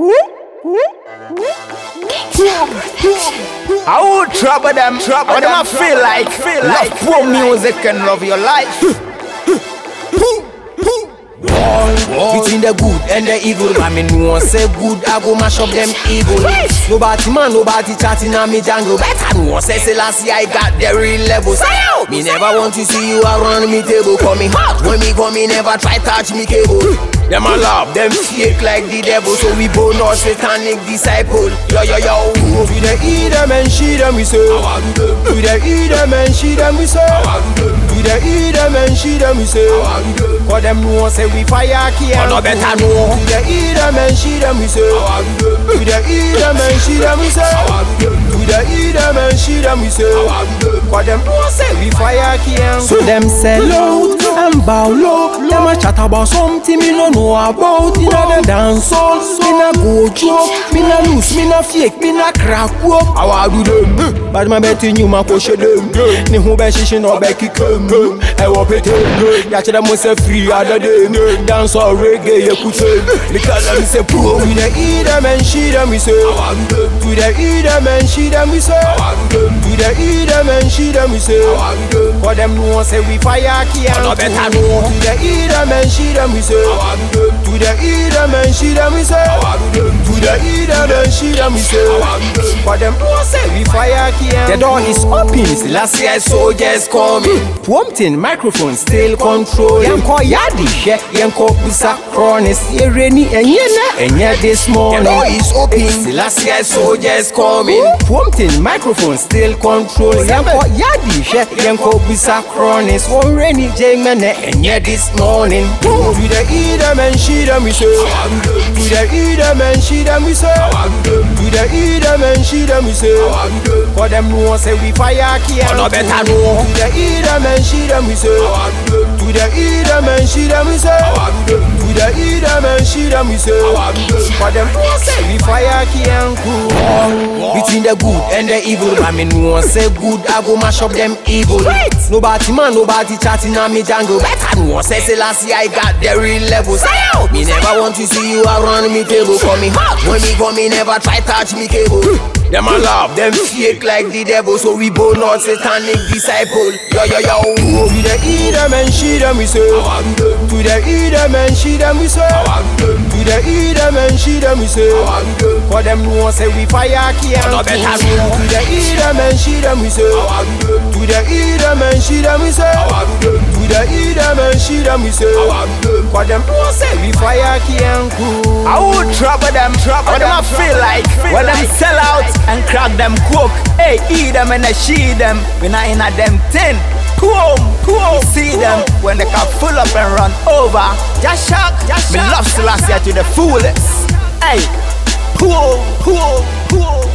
I would trouble them, trouble them, I feel like, feel like? poor music and love your life. Between the good and the evil, I mean, one say good, I go mash up them evil. Nobody man, nobody chatting on me jungle. Better no one say, say last year I got the real level. Me never want to see you around me table. Call me hot when me come, me never try touch me cable. Them a love, them fake like the devil, so we both not satanic disciple. Yo yo yo, we the eat them and she them we say. We the eat them and she them we say. We the eat them and she them we say. Cause them know say we fire. Oh, no better know. We the eat them and she them we say. We the eat them and she them we say. We the eat them and she them we say. Cause them know say we fire can. So them sell out and bow low. Them a chat about something me no know about. In a the dance hall, me na go joke. Me na loose, me na fake, me na crack up. How I do them? Bad man betting you man push them. Ni hu be shishi no be kick them. I want it. Ya chere mo se free other day. Dance all reggae ye kute. Me call them say pro. We the eat them and she them we say. We the eat them and she them we say. We the eat them and she them we say. Cause them know say we fire can. No better know. We the eat them and she them we say. We the eat them and she them we say. We the eat them and she them we say. Cause them know say we fire can. The door is open. Still last year soldiers coming. Hmm. Pumping microphone still control. Yanko yadi she. Yanko bisa chronis. Yereni enye na enye this morning. The door is open. Still last year soldiers coming. Pumping microphone still control. Yanko yadi she. Yanko bisa chronis. One rainy jemene enye this morning. We the them and she them we say. We the eat them and she them we say. We the eat them and she them we say. Cause them know say we fire. Oh, no better know. We the eat them and she them we say. We the eat them and she them we say. The eat them and she them we say. Cause them we fire can cool. Between the good and the evil, I mean no say good, I go mash up them evil. Nobody man, nobody chatting on me jungle. Better no say say last year I got the real level. Say out! Me never want to see you around me table. Call me hot when me come, me never try touch me cable. Hmm. Them a love, them fake like the devil, so we both not satanic disciple. Yo yo yo. We the eat them and she them we say. We the eat them and she them we say. We the eat them and she them we say. Cause them know say we fire can. No better know. We the eat and she them we say. We the eat them and she them we say. We the eat them and she them we say. Cause them know say we fire cool. I would trouble them, trouble them, I feel like when them sell out and crack them cook. Hey, eat them and I she them. We not in a them tin. Cool, cool. See them when they can full up and run over. Just shock, just Me love Selassie to the fullest. Hey, cool, cool, cool.